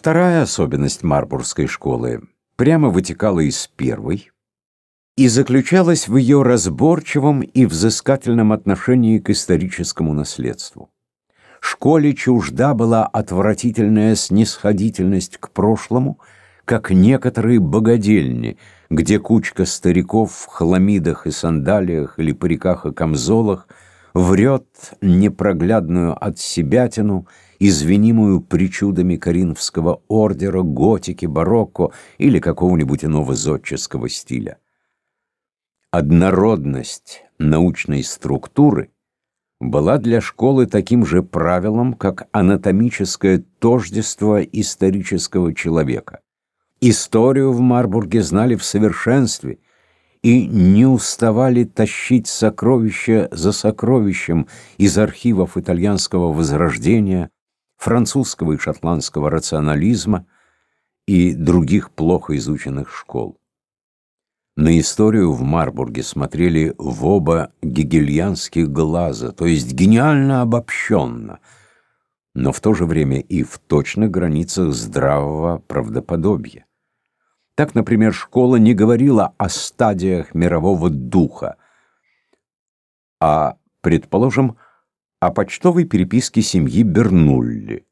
Вторая особенность Марбургской школы прямо вытекала из первой и заключалась в ее разборчивом и взыскательном отношении к историческому наследству. Школе чужда была отвратительная снисходительность к прошлому, как некоторые богадельни, где кучка стариков в хламидах и сандалиях или париках и камзолах врет непроглядную отсебятину извинимую причудами коринфского ордера, готики, барокко или какого-нибудь иного зодческого стиля. Однородность научной структуры была для школы таким же правилом, как анатомическое тождество исторического человека. Историю в Марбурге знали в совершенстве и не уставали тащить сокровища за сокровищем из архивов итальянского возрождения, французского и шотландского рационализма и других плохо изученных школ. На историю в Марбурге смотрели в оба гегельянских глаза, то есть гениально обобщенно, но в то же время и в точных границах здравого правдоподобия. Так, например, школа не говорила о стадиях мирового духа, а, предположим, о почтовой переписке семьи Бернулли.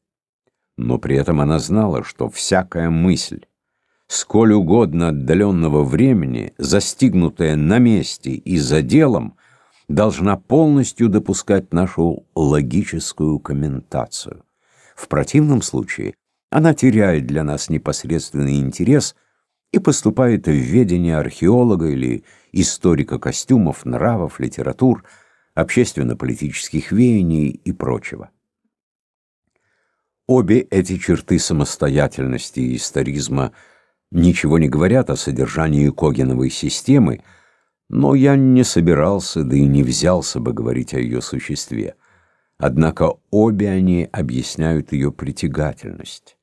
Но при этом она знала, что всякая мысль, сколь угодно отдаленного времени, застигнутая на месте и за делом, должна полностью допускать нашу логическую комментацию. В противном случае она теряет для нас непосредственный интерес и поступает в ведение археолога или историка костюмов, нравов, литератур – общественно-политических веяний и прочего. Обе эти черты самостоятельности и историзма ничего не говорят о содержании Когеновой системы, но я не собирался, да и не взялся бы говорить о ее существе. Однако обе они объясняют ее притягательность.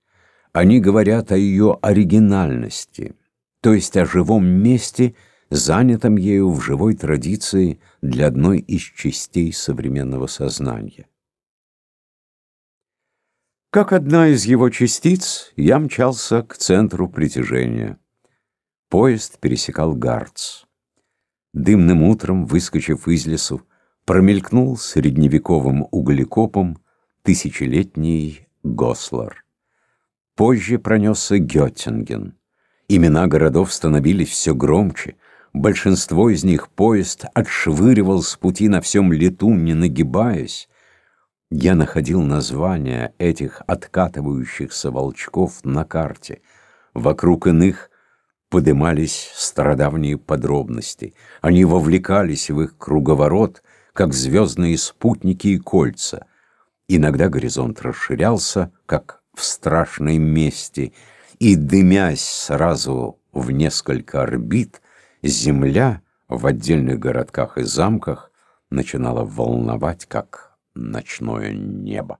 Они говорят о ее оригинальности, то есть о живом месте – занятом ею в живой традиции для одной из частей современного сознания. Как одна из его частиц, я мчался к центру притяжения. Поезд пересекал Гарц. Дымным утром, выскочив из лесу, промелькнул средневековым углекопом тысячелетний Гослар. Позже пронесся Геттинген. Имена городов становились все громче, Большинство из них поезд отшвыривал с пути на всем лету, не нагибаясь. Я находил названия этих откатывающихся волчков на карте. Вокруг иных подымались стародавние подробности. Они вовлекались в их круговорот, как звездные спутники и кольца. Иногда горизонт расширялся, как в страшной мести, и, дымясь сразу в несколько орбит, Земля в отдельных городках и замках начинала волновать, как ночное небо.